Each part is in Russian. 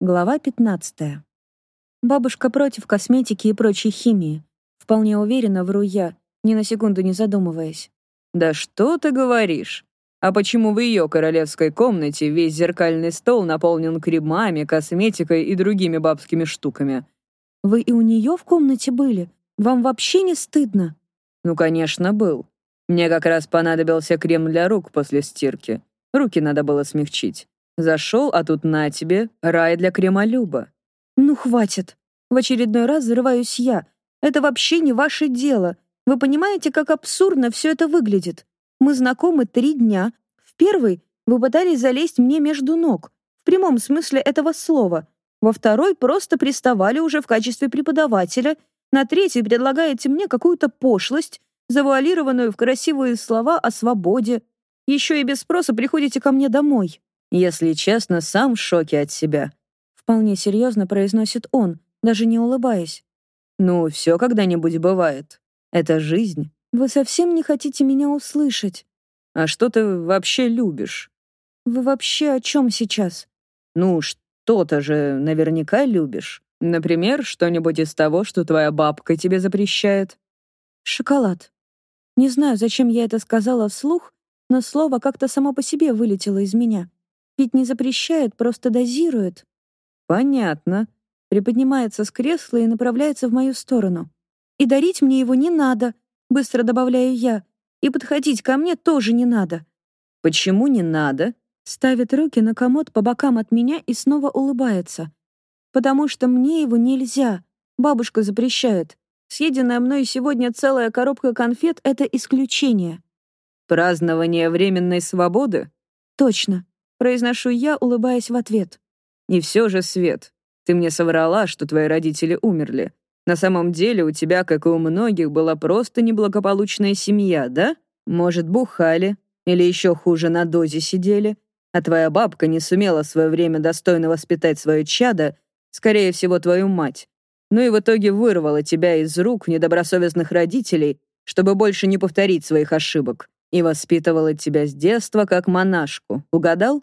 Глава 15. Бабушка против косметики и прочей химии. Вполне уверенно вру я, ни на секунду не задумываясь. «Да что ты говоришь? А почему в ее королевской комнате весь зеркальный стол наполнен кремами, косметикой и другими бабскими штуками?» «Вы и у нее в комнате были? Вам вообще не стыдно?» «Ну, конечно, был. Мне как раз понадобился крем для рук после стирки. Руки надо было смягчить. Зашел, а тут на тебе, рай для кремолюба. Ну, хватит. В очередной раз взрываюсь я. Это вообще не ваше дело. Вы понимаете, как абсурдно все это выглядит? Мы знакомы три дня. В первый вы пытались залезть мне между ног. В прямом смысле этого слова. Во второй просто приставали уже в качестве преподавателя. На третий предлагаете мне какую-то пошлость, завуалированную в красивые слова о свободе. Еще и без спроса приходите ко мне домой. Если честно, сам в шоке от себя. Вполне серьезно произносит он, даже не улыбаясь. Ну, все когда-нибудь бывает. Это жизнь. Вы совсем не хотите меня услышать. А что ты вообще любишь? Вы вообще о чем сейчас? Ну, что-то же наверняка любишь. Например, что-нибудь из того, что твоя бабка тебе запрещает. Шоколад. Не знаю, зачем я это сказала вслух, но слово как-то само по себе вылетело из меня. Ведь не запрещает, просто дозирует. Понятно. Приподнимается с кресла и направляется в мою сторону. И дарить мне его не надо, быстро добавляю я. И подходить ко мне тоже не надо. Почему не надо? Ставит руки на комод по бокам от меня и снова улыбается. Потому что мне его нельзя. Бабушка запрещает. Съеденная мной сегодня целая коробка конфет — это исключение. Празднование временной свободы? Точно. Произношу я, улыбаясь в ответ. «Не все же, Свет. Ты мне соврала, что твои родители умерли. На самом деле у тебя, как и у многих, была просто неблагополучная семья, да? Может, бухали? Или еще хуже, на дозе сидели? А твоя бабка не сумела в свое время достойно воспитать свое чадо, скорее всего, твою мать. Ну и в итоге вырвала тебя из рук недобросовестных родителей, чтобы больше не повторить своих ошибок. И воспитывала тебя с детства как монашку. Угадал?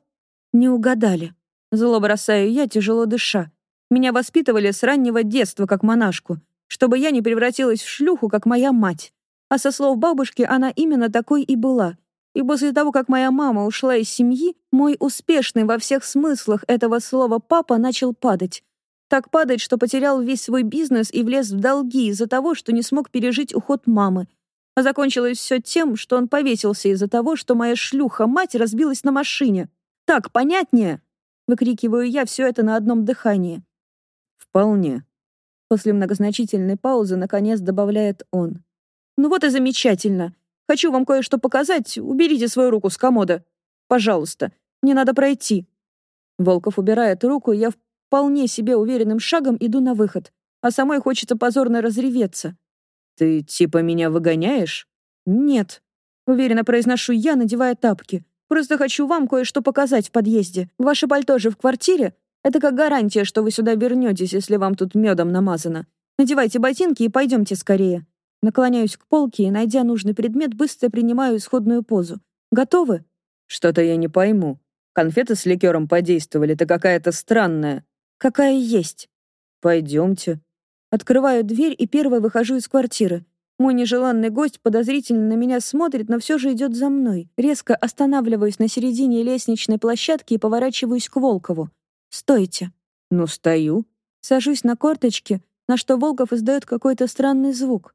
Не угадали. Зло бросаю я, тяжело дыша. Меня воспитывали с раннего детства как монашку, чтобы я не превратилась в шлюху, как моя мать. А со слов бабушки она именно такой и была. И после того, как моя мама ушла из семьи, мой успешный во всех смыслах этого слова папа начал падать. Так падать, что потерял весь свой бизнес и влез в долги из-за того, что не смог пережить уход мамы. А закончилось все тем, что он повесился из-за того, что моя шлюха-мать разбилась на машине. Так, понятнее?» Выкрикиваю я все это на одном дыхании. «Вполне». После многозначительной паузы наконец добавляет он. «Ну вот и замечательно. Хочу вам кое-что показать. Уберите свою руку с комода. Пожалуйста. Мне надо пройти». Волков убирает руку, и я вполне себе уверенным шагом иду на выход, а самой хочется позорно разреветься. «Ты типа меня выгоняешь?» «Нет», — уверенно произношу я, надевая тапки. Просто хочу вам кое-что показать в подъезде. Ваше пальто же в квартире. Это как гарантия, что вы сюда вернетесь, если вам тут медом намазано. Надевайте ботинки и пойдемте скорее. Наклоняюсь к полке и, найдя нужный предмет, быстро принимаю исходную позу. Готовы? Что-то я не пойму. Конфеты с ликером подействовали-то какая-то странная. Какая есть. Пойдемте. Открываю дверь и первой выхожу из квартиры. Мой нежеланный гость подозрительно на меня смотрит, но все же идет за мной. Резко останавливаюсь на середине лестничной площадки и поворачиваюсь к Волкову. «Стойте». «Ну, стою». Сажусь на корточки, на что Волков издает какой-то странный звук.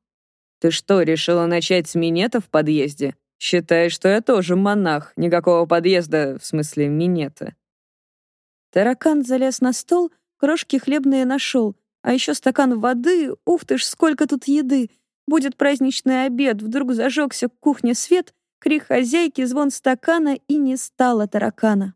«Ты что, решила начать с минета в подъезде? Считай, что я тоже монах. Никакого подъезда, в смысле минета». Таракан залез на стол, крошки хлебные нашел, а еще стакан воды, ух ты ж, сколько тут еды. Будет праздничный обед, вдруг зажегся в кухне свет, крик хозяйки, звон стакана, и не стало таракана.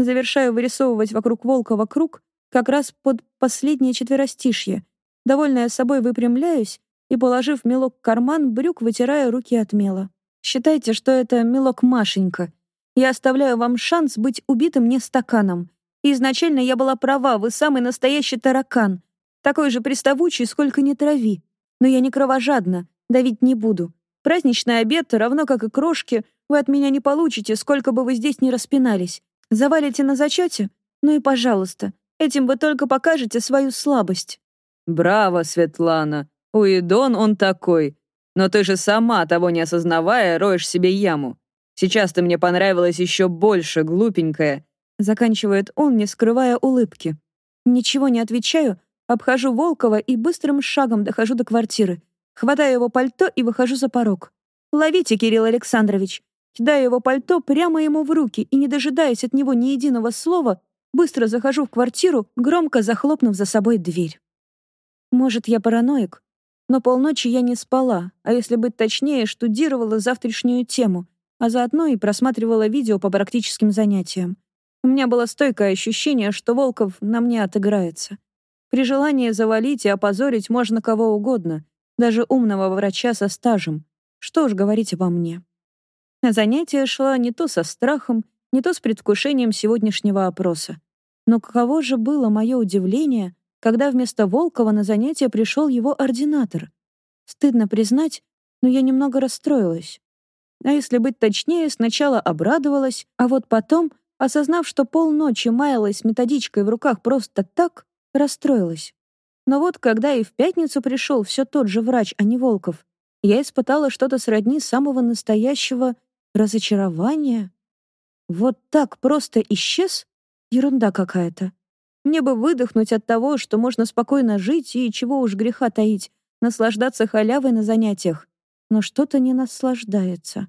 Завершаю вырисовывать вокруг Волкова круг, как раз под последнее четверостишье. Довольная собой выпрямляюсь и, положив мелок в карман, брюк вытираю руки от мела. Считайте, что это мелок Машенька. Я оставляю вам шанс быть убитым не стаканом. Изначально я была права, вы самый настоящий таракан. Такой же приставучий, сколько ни трави. Но я не кровожадна, давить не буду. Праздничный обед, равно как и крошки, вы от меня не получите, сколько бы вы здесь ни распинались. Завалите на зачете? Ну и пожалуйста. Этим вы только покажете свою слабость». «Браво, Светлана! Уидон он такой. Но ты же сама, того не осознавая, роешь себе яму. Сейчас ты мне понравилась еще больше, глупенькая», заканчивает он, не скрывая улыбки. Ничего не отвечаю, обхожу Волкова и быстрым шагом дохожу до квартиры. Хватаю его пальто и выхожу за порог. «Ловите, Кирилл Александрович!» Кидаю его пальто прямо ему в руки и, не дожидаясь от него ни единого слова, быстро захожу в квартиру, громко захлопнув за собой дверь. Может, я параноик? Но полночи я не спала, а если быть точнее, штудировала завтрашнюю тему, а заодно и просматривала видео по практическим занятиям. У меня было стойкое ощущение, что Волков на мне отыграется. При желании завалить и опозорить можно кого угодно, даже умного врача со стажем. Что уж говорить обо мне. На занятие шла не то со страхом, не то с предвкушением сегодняшнего опроса. Но каково же было мое удивление, когда вместо Волкова на занятие пришел его ординатор. Стыдно признать, но я немного расстроилась. А если быть точнее, сначала обрадовалась, а вот потом, осознав, что полночи маялась методичкой в руках просто так, расстроилась. Но вот когда и в пятницу пришел все тот же врач, а не Волков, я испытала что-то сродни самого настоящего разочарования. Вот так просто исчез? Ерунда какая-то. Мне бы выдохнуть от того, что можно спокойно жить и, чего уж греха таить, наслаждаться халявой на занятиях. Но что-то не наслаждается.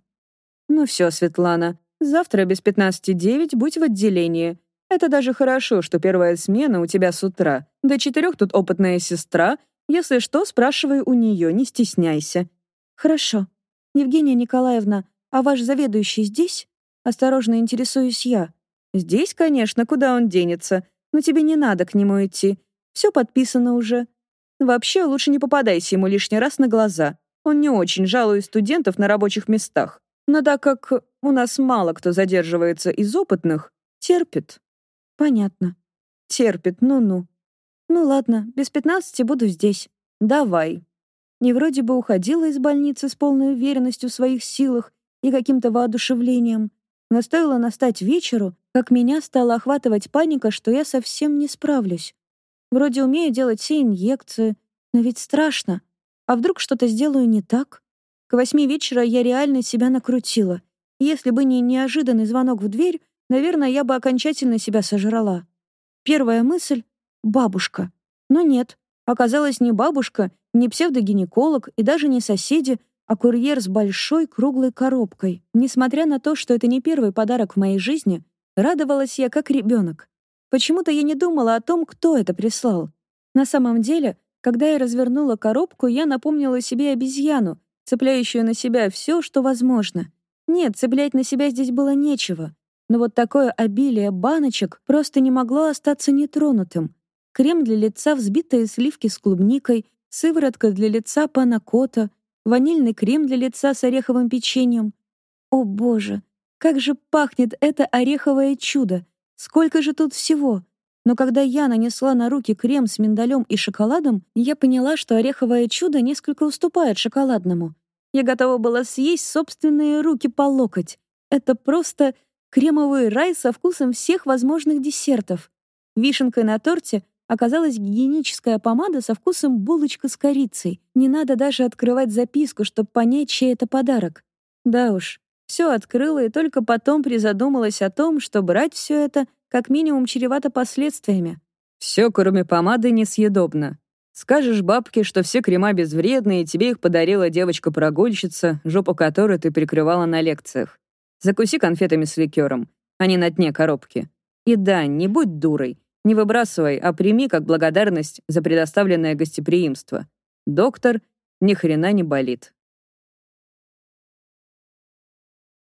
Ну все, Светлана, завтра без пятнадцати девять будь в отделении. Это даже хорошо, что первая смена у тебя с утра. До четырех тут опытная сестра. Если что, спрашивай у нее, не стесняйся. Хорошо. Евгения Николаевна, а ваш заведующий здесь? Осторожно интересуюсь я. Здесь, конечно, куда он денется но тебе не надо к нему идти. Все подписано уже. Вообще, лучше не попадайся ему лишний раз на глаза. Он не очень жалует студентов на рабочих местах. Но так как у нас мало кто задерживается из опытных, терпит. Понятно. Терпит, ну-ну. Ну ладно, без пятнадцати буду здесь. Давай. И вроде бы уходила из больницы с полной уверенностью в своих силах и каким-то воодушевлением. Но стоило настать вечеру, как меня стала охватывать паника, что я совсем не справлюсь. Вроде умею делать все инъекции, но ведь страшно. А вдруг что-то сделаю не так? К восьми вечера я реально себя накрутила. Если бы не неожиданный звонок в дверь, наверное, я бы окончательно себя сожрала. Первая мысль — бабушка. Но нет, оказалось не бабушка, не псевдогинеколог и даже не соседи, а курьер с большой круглой коробкой. Несмотря на то, что это не первый подарок в моей жизни, Радовалась я как ребенок. Почему-то я не думала о том, кто это прислал. На самом деле, когда я развернула коробку, я напомнила себе обезьяну, цепляющую на себя все, что возможно. Нет, цеплять на себя здесь было нечего. Но вот такое обилие баночек просто не могло остаться нетронутым. Крем для лица, взбитые сливки с клубникой, сыворотка для лица панакота, ванильный крем для лица с ореховым печеньем. О боже, как же пахнет это ореховое чудо! Сколько же тут всего! Но когда я нанесла на руки крем с миндалем и шоколадом, я поняла, что ореховое чудо несколько уступает шоколадному. Я готова была съесть собственные руки по локоть. Это просто кремовый рай со вкусом всех возможных десертов. Вишенкой на торте оказалась гигиеническая помада со вкусом булочка с корицей. Не надо даже открывать записку, чтобы понять, чей это подарок. Да уж, все открыла и только потом призадумалась о том, что брать все это как минимум чревато последствиями. Все, кроме помады, несъедобно. Скажешь бабке, что все крема безвредные, тебе их подарила девочка-прогульщица, жопу которой ты прикрывала на лекциях. Закуси конфетами с ликером, они на дне коробки. И да, не будь дурой, не выбрасывай, а прими как благодарность за предоставленное гостеприимство. Доктор ни хрена не болит.